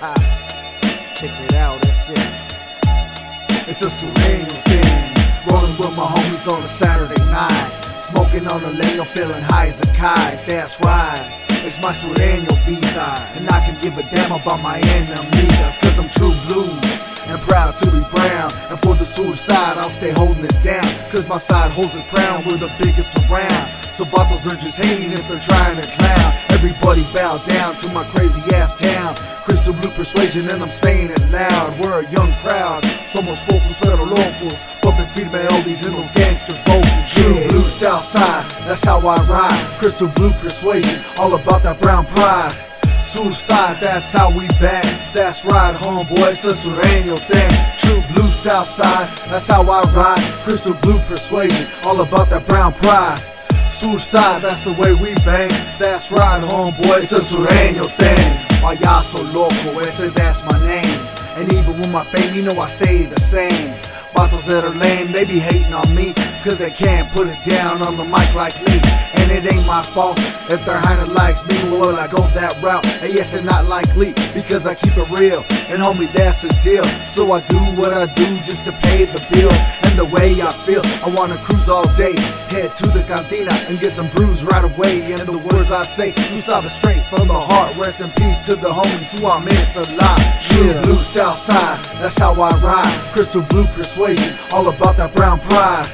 Check it out, that's it. It's a sureño thing. Rolling with my homies on a Saturday night. Smoking on the leño, feeling high as a kite. That's right. It's my sureño vida. And I can give a damn about my enemies. Cause I'm true blue and proud to be brown. And for the suicide, I'll stay holding it down. Cause my side holds the crown, we're the biggest around. So vatos are just hating if they're trying to clown. Everybody bow down to my crazy ass town. Crystal blue persuasion, and I'm saying it loud. We're a young crowd, somos focos pero locos. Bumping firme oldies in those gangster vocals. True blue south side, that's how I ride. Crystal blue persuasion, all about that brown pride. Suicide, that's how we bang. That's right, homeboy, it's a sureño thing. True blue south side, that's how I ride. Crystal blue persuasion, all about that brown pride. Suicide, that's the way we bang. That's right, homeboy, it's a sureño thing. Payaso loco, ese that's my name. And even with my fame, you know I stay the same. Vatos that are lame, they be hating on me, cause they can't put it down on the mic like me. And it ain't my fault if their hiney likes me, well, I go that route. And yes, it's not likely, because I keep it real. And homie, that's the deal. So I do what I do just to pay the bills. And the way I feel, I wanna cruise all day. Head to the cantina and get some brews right away. And the words I say, you saw it straight from the heart. Rest in peace to the homies who I miss a lot. True blue south side, that's how I ride. Crystal blue persuasion, all about that brown pride.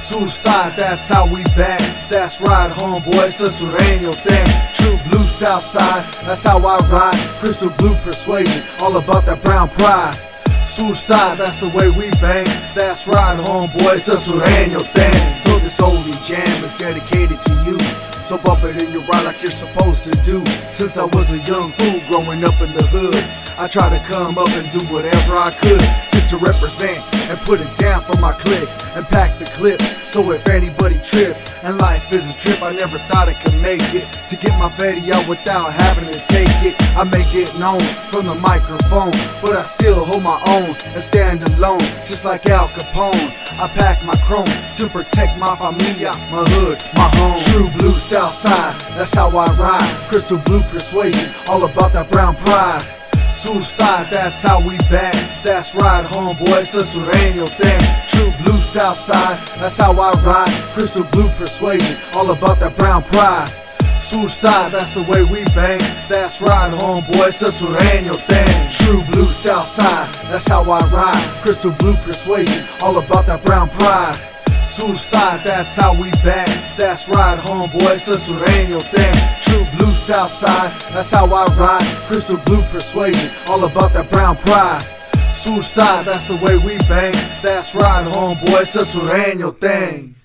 Suicide, that's how we bang. That's right, homeboy, it's a sureño thing. True blue south side, that's how I ride. Crystal blue persuasion, all about that brown pride. Suicide, that's the way we bang. That's right, homeboy, it's a sureño thing. So this holy jam is dedicated to you. So bump it in your ride like you're supposed to do. Since I was a young fool growing up in the hood, I tried to come up and do whatever I could just to represent and put it down for my clique and pack the clips. So if anybody trip and life is a trip, I never thought I could make it to get my out without having to take it. I may get known from the microphone, but I still hold my own and stand alone, just like Al Capone. I pack my chrome to protect my familia, my hood, my home. True blue south side, that's how I ride. Crystal blue persuasion, all about that brown pride. Suicide, that's how we bang. That's right, homeboy, it's a sureño thing. True blue south side, that's how I ride. Crystal blue persuasion, all about that brown pride. Suicide, that's the way we bang. That's right, homeboy, it's a sureño thing. True blue south side, that's how I ride. Crystal blue persuasion, all about that brown pride. Suicide, that's how we bang. That's right, homeboy, it's a sureño thing. True blue south side, that's how I ride. Crystal blue persuasion, all about that brown pride. Suicide, that's the way we bang. That's right, homeboy, it's a sureño thing.